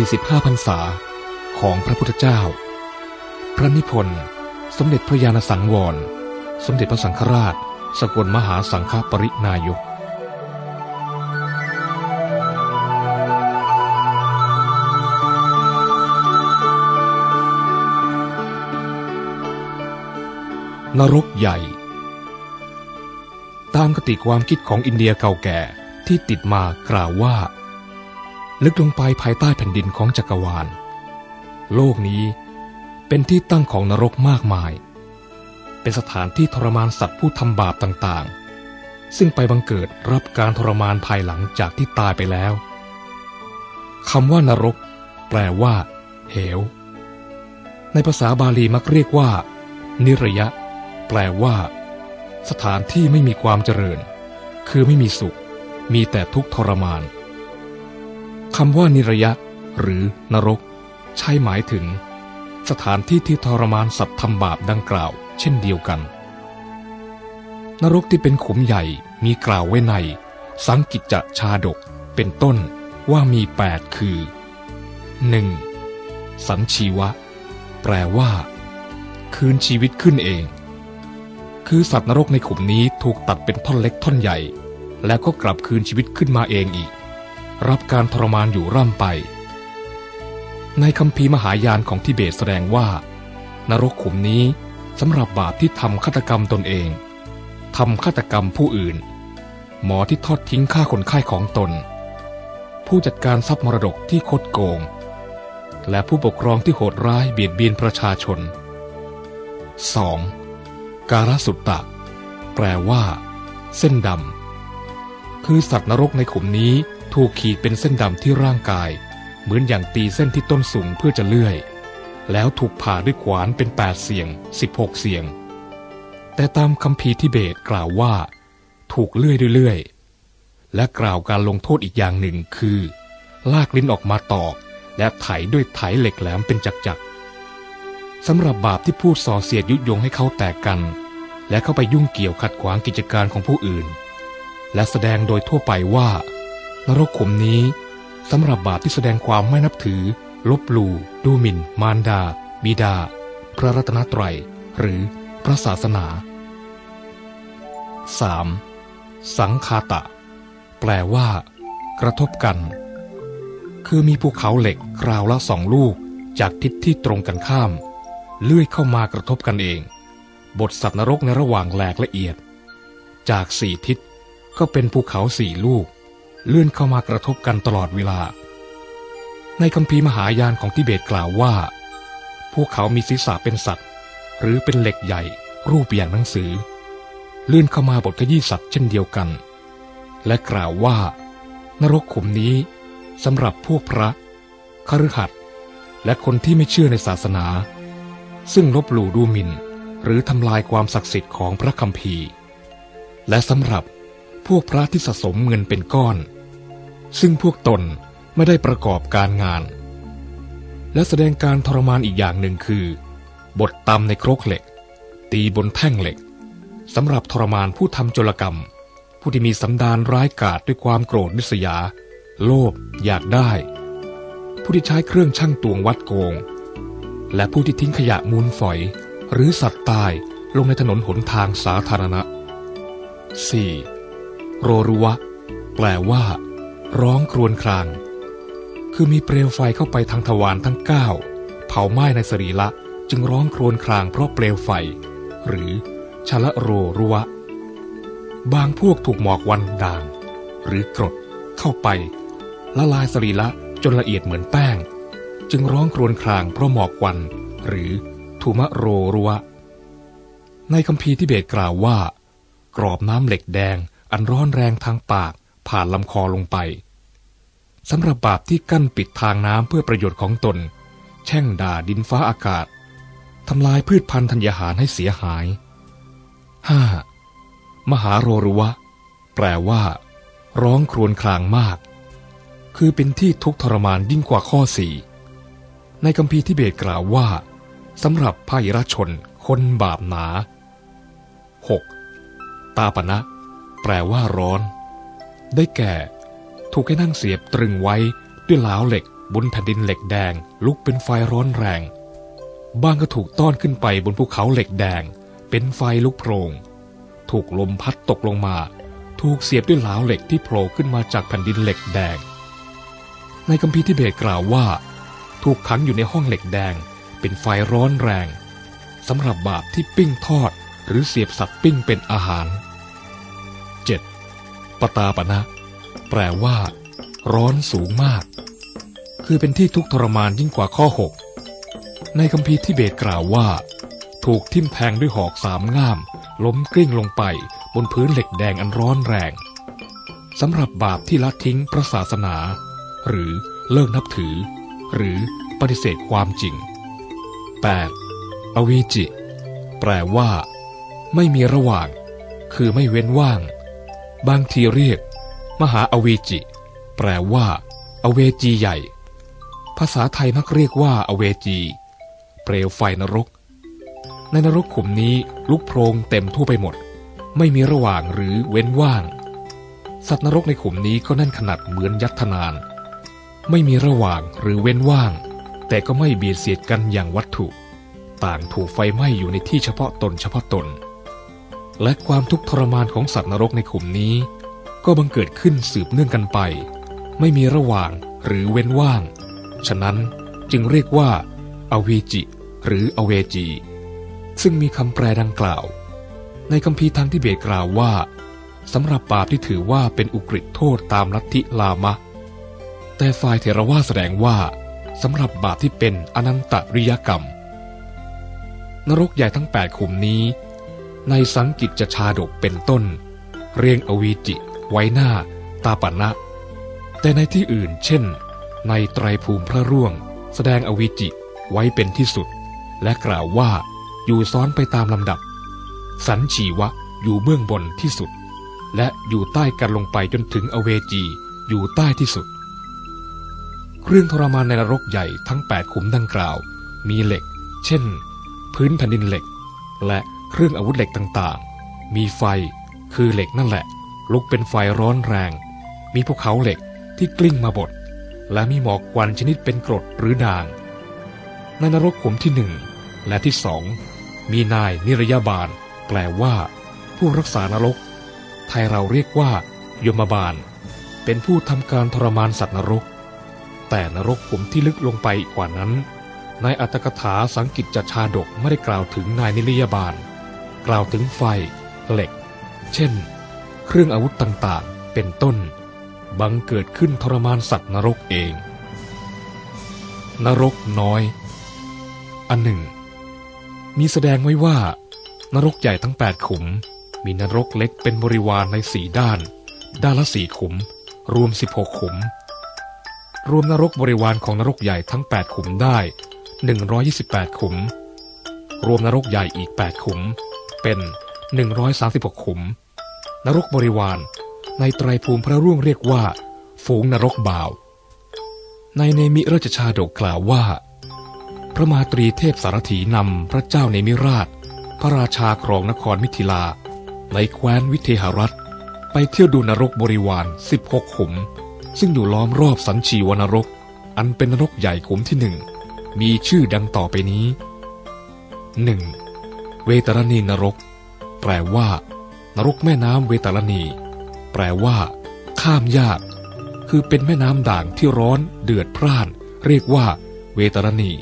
45พรรษาของพระพุทธเจ้า พระนิพนธ์ สมเด็จพระญาณสังวร สมเด็จพระสังฆราช สกลมหาสังฆปรินายกนรกใหญ่ ตามกติความคิดของอินเดียเก่าแก่ที่ติดมากล่าวว่า ลึกลงไปภายใต้แผ่นดินของจักรวาล โลกนี้เป็นที่ตั้งของนรกมากมาย เป็นสถานที่ทรมานสัตว์ผู้ทำบาปต่างๆ ซึ่งไปบังเกิดรับการทรมานภายหลังจากที่ตายไปแล้วคำว่านรก แปลว่า เหว ในภาษาบาลีมักเรียกว่า นิระยะ แปลว่า สถานที่ไม่มีความเจริญ คือไม่มีสุข มีแต่ทุกข์ทรมาน คำว่านิระยะ หรือนรก ใช่หมายถึง สถานที่ที่ทรมานสัตว์ทำบาปดังกล่าว เช่นเดียวกัน นรกที่เป็นขุมใหญ่มีกล่าวไว้ใน สังกิจจะชาดกเป็นต้นว่ามีแปดคือ 1. สันชีวะ แปลว่า คืนชีวิตขึ้นเอง คือสัตว์นรกในขุมนี้ถูกตัดเป็นท่อนเล็กท่อนใหญ่ แล้วก็กลับคืนชีวิตขึ้นมาเองอีก รับการทรมานอยู่ร่ำไป ในคำพีมหายานของทิเบตแสดงว่า นรกขุมนี้สำหรับบาปที่ทำฆาตกรรมตนเองทำฆาตกรรมผู้อื่น หมอที่ทอดทิ้งฆ่าคนไข้ของตน ผู้จัดการทรัพย์มรดกที่คดโกง และผู้ปกครองที่โหดร้ายเบียดเบียนประชาชน 2. การสุตตะ แปลว่า เส้นดำคือสัตว์นรกในขุมนี้ ถูกขีดเป็นเส้นดำที่ร่างกาย เหมือนอย่างตีเส้นที่ต้นสูงเพื่อจะเลื่อย แล้วถูกผ่าด้วยขวานเป็นแปดเสียงสิบหกเสียง แต่ตามคำพีทิเบตกล่าวว่า ถูกเลื่อยเรื่อยๆและกล่าวการลงโทษอีกอย่างหนึ่งคือ ลากลิ้นออกมาตอก และไถด้วยไถเหล็กแหลมเป็นจักรๆสำหรับบาปที่พูดส่อเสียดยุยงให้เขาแตกกัน และเข้าไปยุ่งเกี่ยวขัดขวางกิจการของผู้อื่น และแสดงโดยทั่วไปว่า นรกขุมนี้สำหรับบาปที่แสดงความไม่นับถือ ลบหลู่ดูหมิ่น มารดา บิดา พระรัตนตรัย หรือพระศาสนา 3. สังคาตะ แปลว่า กระทบกัน คือมีภูเขาเหล็กราวละสองลูก จากทิศที่ตรงกันข้าม เลื่อยเข้ามากระทบกันเอง บทสัตว์นรกในระหว่างแหลกละเอียด จากสี่ทิศก็เป็นภูเขาสี่ลูก เลื่อนเข้ามากระทบกันตลอดเวลา ในคำพีมหายานของทิเบตกล่าวว่า พวกเขามีศีรษะเป็นสัตว์ หรือเป็นเหล็กใหญ่ รูปอย่างหนังสือ เลื่อนเข้ามาบทขยี้สัตว์เช่นเดียวกัน และกล่าวว่า นรกขุมนี้สำหรับพวกพระคฤหัสถ์และคนที่ไม่เชื่อในศาสนา ซึ่งลบหลู่ดูหมิ่น หรือทำลายความศักดิ์สิทธิ์ของพระคัมภีร์ และสำหรับ พวกพระที่สะสมเงินเป็นก้อน ซึ่งพวกตนไม่ได้ประกอบการงาน และแสดงการทรมานอีกอย่างหนึ่งคือ บทตำในครกเหล็ก ตีบนแท่งเหล็กสำหรับทรมานผู้ทำโจรกรรม ผู้ที่มีสันดานร้ายกาจด้วยความโกรธนิสยา โลภอยากได้ ผู้ที่ใช้เครื่องชั่งตวงวัดโกง และผู้ที่ทิ้งขยะมูลฝอย หรือสัตว์ตายลงในถนนหนทางสาธารณะ 4. โรรุวะ แปลว่า ร้องครวญคราง คือมีเปลวไฟเข้าไปทางทวารทั้งเก้าเผาไหม้ในสรีละจึงร้องครวญครางเพราะเปลวไฟ หรือชละโรรุวะ บางพวกถูกหมอกวันด่าง หรือกรดเข้าไป ละลายสรีละจนละเอียดเหมือนแป้ง จึงร้องครวญครางเพราะหมอกวัน หรือทุมะโรรุวะ ในคำพีที่เบตกล่าวว่า กรอบน้ำเหล็กแดง อันร้อนแรงทางปากผ่านลำคอลงไปสำหรับบาปที่กั้นปิดทางน้ำเพื่อประโยชน์ของตน แช่งด่าดินฟ้าอากาศทำลายพืชพันธุ์ธัญญาหารให้เสียหาย 5. มหาโรรุวะ แปลว่า ร้องครวญครางมาก คือเป็นที่ทุกทรมานยิ่งกว่าข้อสี่ในคำพีที่เบตกล่าวว่าสำหรับพายิรชนคนบาปหนา 6. ตาปณะ แปลว่าร้อน ได้แก่ ถูกให้นั่งเสียบตรึงไว้ด้วยลาวเหล็กบนแผ่นดินเหล็กแดง ลุกเป็นไฟร้อนแรงบ้างก็ถูกต้อนขึ้นไปบนภูเขาเหล็กแดง เป็นไฟลุกโพรง ถูกลมพัดตกลงมา ถูกเสียบด้วยหลาวเหล็กที่โผล่ขึ้นมาจากแผ่นดินเหล็กแดง ในคัมภีร์ทิเบตกล่าวว่า ถูกขังอยู่ในห้องเหล็กแดง เป็นไฟร้อนแรงสำหรับบาปที่ปิ้งทอดหรือเสียบสัตว์ปิ้งเป็นอาหาร ปตาปณะแปลว่า ร้อนสูงมาก คือเป็นที่ทุกทรมานยิ่งกว่าข้อ 6 ในคัมภีร์ทิเบตกล่าวว่า ถูกทิ่มแทงด้วยหอกสามง่าม ล้มกลิ้งลงไปบนพื้นเหล็กแดงอันร้อนแรงสำหรับบาปที่ละทิ้งพระศาสนา หรือเลิกนับถือ หรือปฏิเสธความจริง 8. อวีจิ แปลว่า ไม่มีระหว่าง คือไม่เว้นว่าง บางทีเรียก มหาอเวจิ แปลว่า อเวจีใหญ่ ภาษาไทยมักเรียกว่า อเวจี เปลวไฟนรก ในนรกขุมนี้ลุกโพรงเต็มทั่วไปหมด ไม่มีระหว่างหรือเว้นว่าง สัตว์นรกในขุมนี้ก็แน่นขนาดเหมือนยักษ์ทนาน ไม่มีระหว่างหรือเว้นว่าง แต่ก็ไม่เบียดเสียดกันอย่างวัตถุ ต่างถูกไฟไหม้อยู่ในที่เฉพาะตนเฉพาะตน และความทุกข์ทรมานของสัตว์นรกในขุมนี้ ก็บังเกิดขึ้นสืบเนื่องกันไป ไม่มีระหว่างหรือเว้นว่าง ฉะนั้นจึงเรียกว่าอวีจิ หรืออเวจี ซึ่งมีคำแปลดังกล่าว ในคัมภีทางทิเบตกล่าวว่าสำหรับบาปที่ถือว่าเป็นอุกฤษโทษตามลัทธิลามะ แต่ฝ่ายเทรวาแสดงว่าสำหรับบาปที่เป็นอนันตริยกรรม นรกใหญ่ทั้งแปดขุมนี้ ในสังกิจจชาดกเป็นต้น เรียงอวีจิ ไว้หน้า ตาปณะแต่ในที่อื่นเช่น ในไตรภูมิพระร่วง แสดงอวีจิไว้เป็นที่สุด และกล่าวว่าอยู่ซ้อนไปตามลำดับ สันชีวะอยู่เบื้องบนที่สุด และอยู่ใต้กันลงไปจนถึงอเวจีอยู่ใต้ที่สุดเครื่องทรมานในนรกใหญ่ทั้งแปดขุมดังกล่าว มีเหล็ก เช่น พื้นแผ่นดินเหล็ก และ เครื่องอาวุธเหล็กต่างๆ มีไฟคือเหล็กนั่นแหละ ลุกเป็นไฟร้อนแรง มีภูเขาเหล็กที่กลิ้งมาบดและมีหมอกควันชนิดเป็นกรดหรือด่างในนรกขุมที่หนึ่งและที่สองมีนายนิรยาบาล แปลว่า ผู้รักษานรก ไทยเราเรียกว่า ยมบาล เป็นผู้ทำการทรมานสัตว์นรก แต่นรกขุมที่ลึกลงไปกว่านั้น ในอัตถกถาสังกิจจชาดกไม่ได้กล่าวถึงนายนิรยาบาล กล่าวถึงไฟ เหล็ก เช่น เครื่องอาวุธต่างๆ เป็นต้น บังเกิดขึ้นทรมานสัตว์นรกเอง นรกน้อย อันหนึ่ง มีแสดงไว้ว่า นรกใหญ่ทั้งแปดขุม มีนรกเล็กเป็นบริวารในสี่ด้าน ด้านละสี่ขุม รวมสิบหกขุม รวมนรกบริวารของนรกใหญ่ทั้งแปดขุมได้หนึ่งร้อยี่สิบแปดขุม รวมนรกใหญ่อีกแปดขุม เป็นหนึ่งร้อยสาสิบหกขุม นรกบริวาร ในไตรภูมิพระร่วงเรียกว่า ฝูงนรกบ่าว ในเนมิราชชาดกกล่าวว่า พระมาตรีเทพสารถีนำพระเจ้าเนมิราช พระราชาครองนครมิถิลา ในแคว้นวิเทหรัฐ ไปเที่ยวดูนรกบริวารสิบหกขุม ซึ่งอยู่ล้อมรอบสันชีวนรก อันเป็นนรกใหญ่ขุมที่หนึ่งมีชื่อดังต่อไปนี้หนึ่ง เวตรณีนรก แปลว่า นรกแม่น้ำเวตาลณี แปลว่า ข้ามยาก คือเป็นแม่น้ำด่างที่ร้อนเดือดพร่าน เรียกว่า เวตาลณี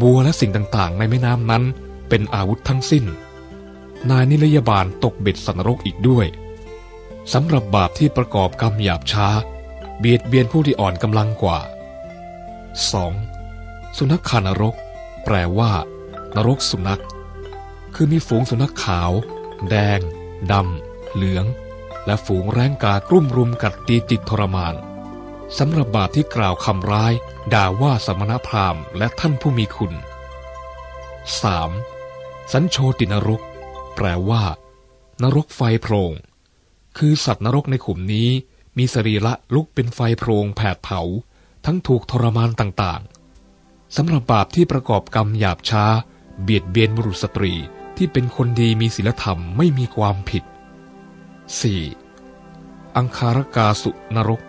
บัวและสิ่งต่างๆ ในแม่น้ำนั้น เป็นอาวุธทั้งสิ้น นายนิรยาบาลตกเบ็ดสันนรกอีกด้วยสำหรับบาปที่ประกอบกรรมหยาบช้า เบียดเบียนผู้ที่อ่อนกำลังกว่า 2. สุนัขขานรก แปลว่า นรกสุนัข คือมีฝูงสุนัขขาว แดง ดำ เหลือง และฝูงแร้งกากรุ่มรุมกัดตีจิตทรมานสำหรับบาปที่กล่าวคำร้าย ด่าว่าสมณพราหมณ์และท่านผู้มีคุณ 3. สัญโชตินรก แปลว่า นรกไฟโพรง คือสัตว์นรกในขุมนี้ มีสรีระลุกเป็นไฟโพรงแผดเผา ทั้งถูกทรมานต่างๆสำหรับบาปที่ประกอบกรรมหยาบช้า เบียดเบียนบุรุษสตรี ที่เป็นคนดีมีศีลธรรมไม่มีความผิด 4. อังคารกาสุนรก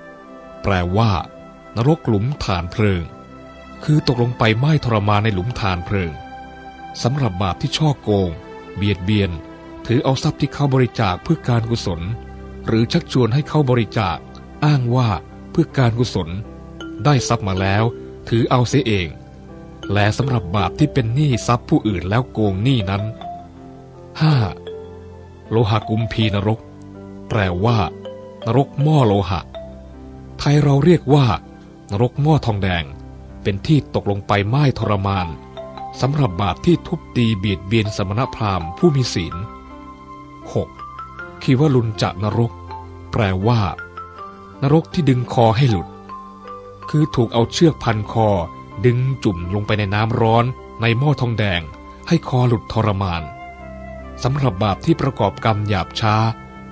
แปลว่า นรกหลุมฐานเพลิง คือตกลงไปไหม้ทรมานในหลุมฐานเพลิงสำหรับบาปที่ช่อโกง เบียดเบียน ถือเอาทรัพย์ที่เขาบริจาคเพื่อการกุศล หรือชักชวนให้เขาบริจาค อ้างว่าเพื่อการกุศล ได้ทรัพย์มาแล้ว ถือเอาเสียเอง และสำหรับบาปที่เป็นหนี้ทรัพย์ผู้อื่นแล้วโกงหนี้นั้น 5. โลหะกุมพีนรก แปลว่า นรกหม้อโลหะ ไทยเราเรียกว่า นรกหม้อทองแดง เป็นที่ตกลงไปไหม้ทรมานสำหรับบาปที่ทุบตีเบียดเบียนสมณพราหมณ์ผู้มีศีล 6. คีวลุนจะนรก แปลว่า นรกที่ดึงคอให้หลุด คือถูกเอาเชือกพันคอ ดึงจุ่มลงไปในน้ำร้อนในหม้อทองแดง ให้คอหลุดทรมาน สำหรับบาปที่ประกอบกรรมหยาบช้า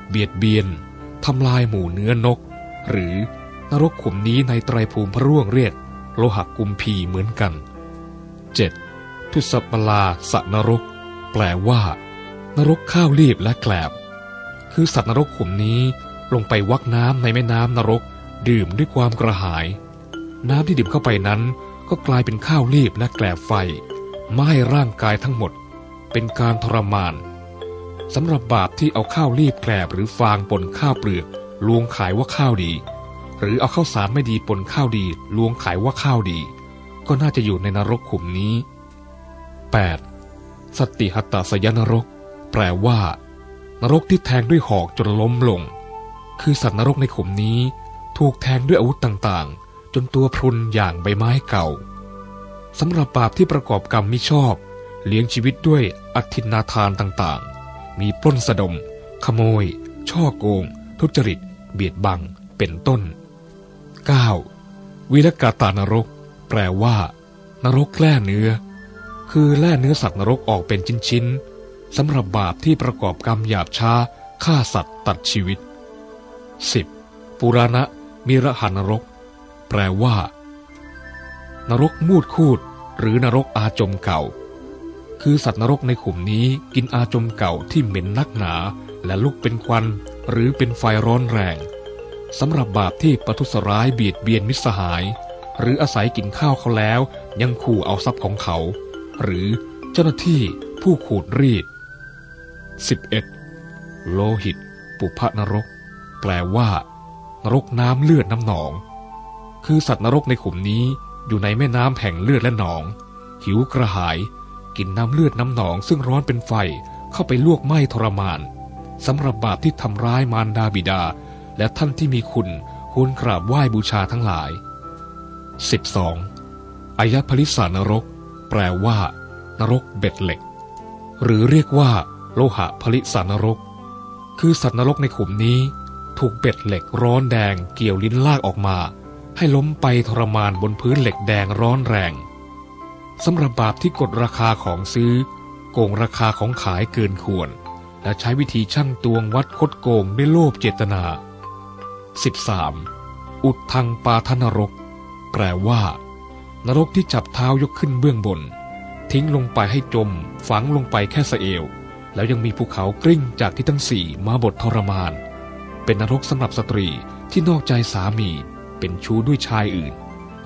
เบียดเบียนทำลายหมู่เนื้อนก หรือนรกขุมนี้ในไตรภูมิพระร่วงเรียกโลหะกุมพีเหมือนกัน 7. ทุสปลาสนรก แปลว่า นรกข้าวรีบและแกลบ คือสัตว์นรกขุมนี้ลงไปวักน้ำในแม่น้ำนรก ดื่มด้วยความกระหาย น้ำที่ดื่มเข้าไปนั้น ก็กลายเป็นข้าวรีบและแกลบไฟไหม้ร่างกายทั้งหมด เป็นการทรมาน สำหรับบาปที่เอาข้าวรีบแกลบหรือฟางปนข้าวเปลือกลวงขายว่าข้าวดี หรือเอาข้าวสารไม่ดีปนข้าวดีลวงขายว่าข้าวดี ก็น่าจะอยู่ในนรกขุมนี้ 8. สติหัตตสยนรก แปลว่า นรกที่แทงด้วยหอกจนล้มลง คือสัตว์นรกในขุมนี้ ถูกแทงด้วยอาวุธต่างๆ จนตัวพรุนอย่างใบไม้เก่าสำหรับบาปที่ประกอบกรรมมิชอบ เลี้ยงชีวิตด้วยอธินาทานต่างๆ มีปล้นสะดม ขโมย ช่อโกง ทุจริต เบียดบัง เป็นต้น 9. วิรกาตานรก แปลว่า นรกแล่เนื้อ คือแล่เนื้อสัตว์นรกออกเป็นชิ้นๆสำหรับบาปที่ประกอบกรรมหยาบช้าฆ่าสัตว์ตัดชีวิต 10. ปุราณะมิรหานรก แปลว่า นรกมูดคูด หรือนรกอาจมเก่า คือสัตว์นรกในขุมนี้กินอาจมเก่าที่เหม็นนักหนา และลุกเป็นควันหรือเป็นไฟร้อนแรงสำหรับบาปที่ประทุษร้ายเบียดเบียนมิตรสหาย หรืออาศัยกินข้าวเขาแล้ว ยังขู่เอาทรัพย์ของเขา หรือเจ้าหน้าที่ผู้ขูดรีด 11. โลหิต ปุพนรก แปลว่า นรกน้ำเลือดน้ำหนอง คือสัตว์นรกในขุมนี้อยู่ในแม่น้ำแห่งเลือดและหนอง หิวกระหาย กินน้ำเลือดน้ำหนองซึ่งร้อนเป็นไฟเข้าไปลวกไหม้ทรมานสำหรับบาปที่ทำร้ายมารดาบิดา และท่านที่มีคุณควรกราบไหว้บูชาทั้งหลาย 12. อายพลิสานรก แปลว่า นรกเบ็ดเหล็ก หรือเรียกว่า โลหะพลิสานรก คือสัตว์นรกในขุมนี้ ถูกเบ็ดเหล็กร้อนแดงเกี่ยวลิ้นลากออกมา ให้ล้มไปทรมานบนพื้นเหล็กแดงร้อนแรง สำหรับบาปที่กดราคาของซื้อ โกงราคาของขายเกินควร และใช้วิธีช่างตวงวัดคดโกงด้วยโลภเจตนา 13. อุดทางปาทนรก แปลว่า นรกที่จับเท้ายกขึ้นเบื้องบน ทิ้งลงไปให้จม ฝังลงไปแค่สะเอว แล้วยังมีภูเขากลิ้งจากที่ทั้งสี่มาบททรมาน เป็นนรกสำหรับสตรีที่นอกใจสามี เป็นชู้ด้วยชายอื่น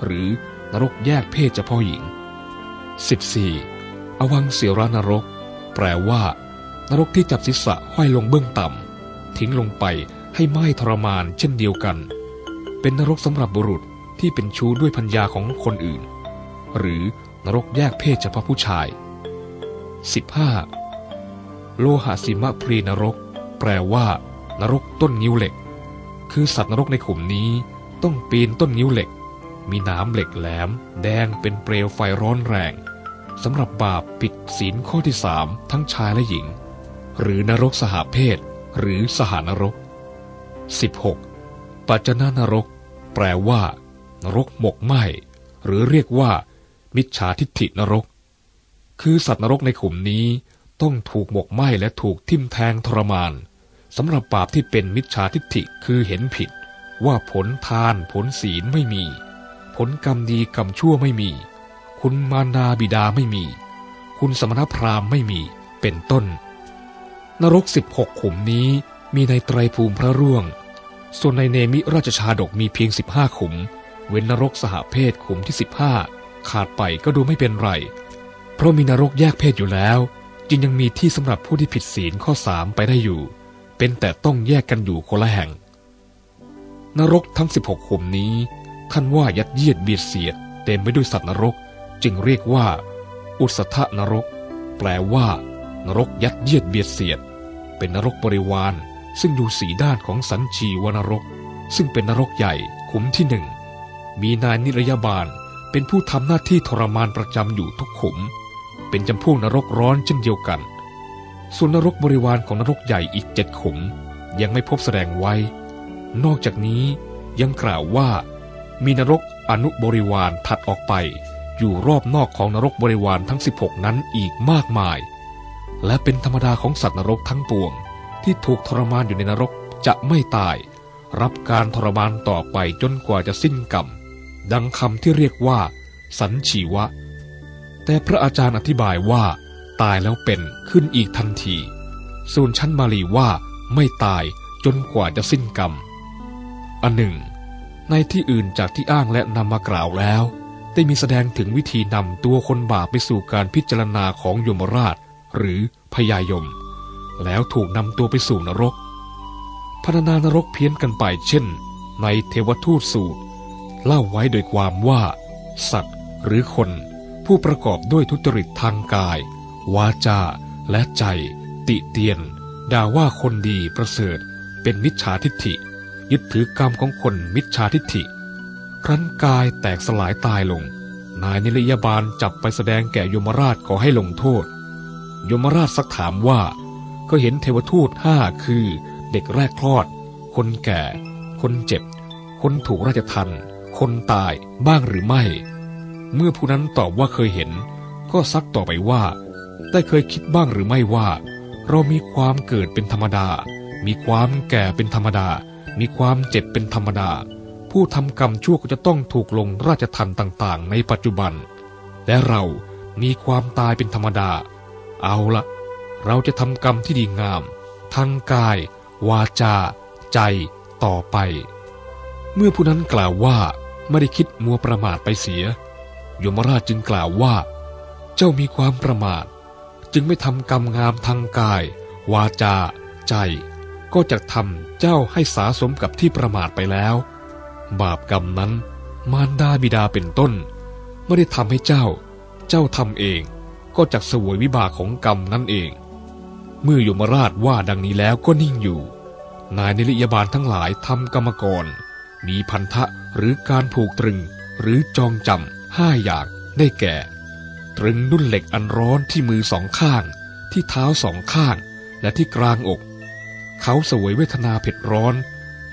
หรือนรกแยกเพศเฉพาะหญิง 14. อวังเสียรานรก แปลว่า นรกที่จับศีรษะห้อยลงเบื้องต่ำทิ้งลงไปให้ไหม้ทรมานเช่นเดียวกัน เป็นนรกสำหรับบุรุษที่เป็นชู้ด้วยพัญญาของคนอื่น หรือนรกแยกเพศเฉพาะผู้ชาย 15. โลหะสิมะพรีนรก แปลว่า นรกต้นนิ้วเหล็ก คือสัตว์นรกในขุมนี้ต้องปีนต้นนิ้วเหล็ก มีน้ำเหล็กแหลม แดงเป็นเปลวไฟร้อนแรง สำหรับบาปผิดศีลข้อที่สามทั้งชายและหญิง หรือนรกสหเพศ หรือสหานรก 16. ปัจจนานรก แปลว่า นรกหมกไหมหรือเรียกว่า มิจฉาทิฏฐินรก คือสัตว์นรกในขุมนี้ต้องถูกหมกไหมและถูกทิ่มแทงทรมานสำหรับบาปที่เป็นมิจฉาทิฏฐิคือเห็นผิด ว่าผลทานผลศีลไม่มี ผลกรรมดีกรรมชั่วไม่มี คุณมารดาบิดาไม่มี คุณสมณพราหมณ์ไม่มีเป็นต้น นรกสิบหกขุมนี้มีในไตรภูมิพระร่วง ส่วนในเนมิราชชาดกมีเพียงสิบห้าขุม เว้นนรกสหเพศขุมที่สิบห้าขาดไปก็ดูไม่เป็นไร เพราะมีนรกแยกเพศอยู่แล้ว จึงยังมีที่สำหรับผู้ที่ผิดศีลข้อสามไปได้อยู่ เป็นแต่ต้องแยกกันอยู่คนละแห่ง นรกทั้งสิบหกขุมนี้ ท่านว่ายัดเยียดเบียดเสียดเต็มไปด้วยสัตว์นรก จึงเรียกว่า อุสธนรก แปลว่า นรกยัดเยียดเบียดเสียด เป็นนรกบริวาร ซึ่งอยู่สีด้านของสันชีวนรก ซึ่งเป็นนรกใหญ่ขุมที่หนึ่ง มีนายนิรยาบาลเป็นผู้ทำหน้าที่ทรมานประจำอยู่ทุกขุม เป็นจำพวกนรกร้อนเช่นเดียวกัน ส่วนนรกบริวารของนรกใหญ่อีกเจ็ดขุม ยังไม่พบแสดงไว้ นอกจากนี้ยังกล่าวว่า มีนรกอนุบริวารถัดออกไป อยู่รอบนอกของนรกบริวารทั้ง 16 นั้นอีกมากมาย และเป็นธรรมดาของสัตว์นรกทั้งปวง ที่ถูกทรมานอยู่ในนรกจะไม่ตาย รับการทรมานต่อไปจนกว่าจะสิ้นกรรม ดังคำที่เรียกว่า สันชีวะ แต่พระอาจารย์อธิบายว่า ตายแล้วเป็นขึ้นอีกทันที ส่วนชั้นมาลีว่าไม่ตายจนกว่าจะสิ้นกรรม อันหนึ่ง ในที่อื่นจากที่อ้างและนำมากล่าวแล้ว ได้มีแสดงถึงวิธีนำตัวคนบาปไปสู่การพิจารณาของยมราช หรือพยายม แล้วถูกนำตัวไปสู่นรกพรรณนานรกเพี้ยนกันไปเช่น ในเทวทูตสูตร เล่าไว้โดยความว่า สัตว์หรือคน ผู้ประกอบด้วยทุจริตทางกาย วาจา และใจ ติเตียน ด่าว่าคนดีประเสริฐ เป็นมิจฉาทิฏฐิ ยึดถือกรรมของคนมิจฉาทิฏฐิครั้นกายแตกสลายตายลง นายนิรยาบาลจับไปแสดงแก่ยมราชขอให้ลงโทษ ยมราชสักถามว่าก็เห็นเทวทูตห้าคือเด็กแรกคลอด คนแก่ คนเจ็บ คนถูกราชทันคนตายบ้างหรือไม่ เมื่อผู้นั้นตอบว่าเคยเห็น ก็ซักต่อไปว่า ได้เคยคิดบ้างหรือไม่ว่า เรามีความเกิดเป็นธรรมดา มีความแก่เป็นธรรมดา มีความเจ็บเป็นธรรมดา ผู้ทำกรรมชั่วก็จะต้องถูกลงราชทันต่างๆ ในปัจจุบัน และเรามีความตายเป็นธรรมดา เอาละเราจะทำกรรมที่ดีงาม ทั้งกาย วาจา ใจต่อไป เมื่อผู้นั้นกล่าวว่าไม่ได้คิดมัวประมาทไปเสีย ยมราชจึงกล่าวว่า เจ้ามีความประมาท จึงไม่ทำกรรมงามทางกาย วาจา ใจ ก็จะทำเจ้าให้สาสมกับที่ประมาทไปแล้ว บาปกรรมนั้น มารดาบิดาเป็นต้น ไม่ได้ทำให้เจ้า เจ้าทำเองก็จะสวยวิบากของกรรมนั่นเอง เมื่อยมราชว่าดังนี้แล้วก็นิ่งอยู่ นายนิริยบาลทั้งหลายทำกรรมกร มีพันธะหรือการผูกตรึง หรือจองจำห้าอย่างได้แก่ ตรึงดุ้นเหล็กอันร้อนที่มือสองข้าง ที่เท้าสองข้าง และที่กลางอก เขาสวยเวทนาเผ็ดร้อน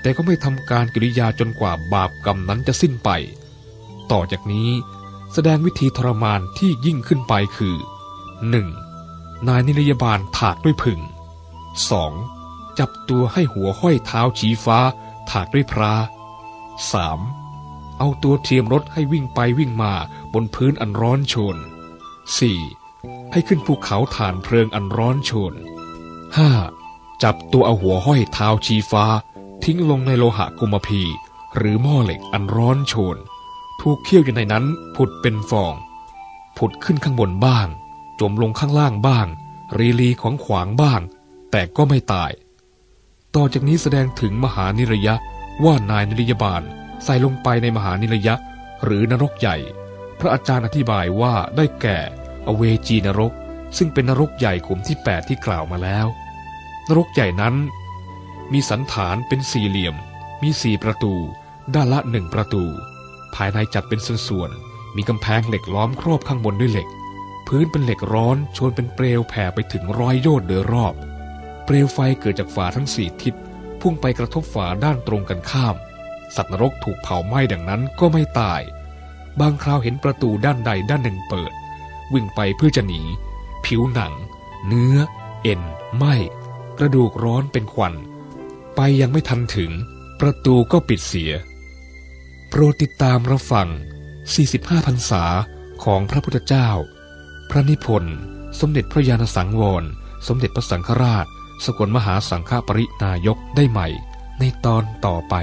แต่ก็ไม่ทำการกิริยาจนกว่าบาปกรรมนั้นจะสิ้นไป ต่อจากนี้แสดงวิธีทรมานที่ยิ่งขึ้นไปคือ 1. นายนิรยาบาลถากด้วยผึ่ง 2. จับตัวให้หัวห้อยเท้าชี้ฟ้า ถากด้วยพระ 3. เอาตัวเทียมรถให้วิ่งไปวิ่งมาบนพื้นอันร้อนโชน 4. ให้ขึ้นภูเขาฐานเพลิงอันร้อนโชน 5. จับตัวเอาหัวห้อยเท้าชีฟ้า ทิ้งลงในโลหะกุมพี หรือหม้อเหล็กอันร้อนโชน ถูกเคี่ยวอยู่ในนั้นผุดเป็นฟอง ผุดขึ้นข้างบนบ้าง จมลงข้างล่างบ้าง รีลีของขวางบ้าง แต่ก็ไม่ตาย ต่อจากนี้แสดงถึงมหานิรยะว่านายนิรยาบาลใส่ลงไปในมหานิรยะ หรือนรกใหญ่ พระอาจารย์อธิบายว่าได้แก่อเวจีนรก ซึ่งเป็นนรกใหญ่กลุ่มที่ 8 ที่กล่าวมาแล้ว นรกใหญ่นั้น มีสันฐานเป็นสี่เหลี่ยม มีสี่ประตู ด้านละหนึ่งประตู ภายในจัดเป็นส่วนๆ มีกำแพงเหล็กล้อมครอบข้างบนด้วยเหล็ก พื้นเป็นเหล็กร้อนชวนเป็นเปลวแผ่ไปถึงร้อยโยชน์โดยรอบ เปลวไฟเกิดจากฝาทั้งสี่ทิศ พุ่งไปกระทบฝาด้านตรงกันข้าม สัตว์นรกถูกเผาไหม้ดังนั้นก็ไม่ตาย บางคราวเห็นประตูด้านใดด้านหนึ่งเปิด วิ่งไปเพื่อจะหนี ผิวหนัง เนื้อ เอ็นไหมกระดูกร้อนเป็นควัน ไปยังไม่ทันถึง ประตูก็ปิดเสีย โปรดติดตามรับฟัง 45 พรรษาของพระพุทธเจ้า พระนิพนธ์ สมเด็จพระยาณสังวร สมเด็จพระสังฆราช สกลมหาสังฆปรินายกได้ใหม่ ในตอนต่อไป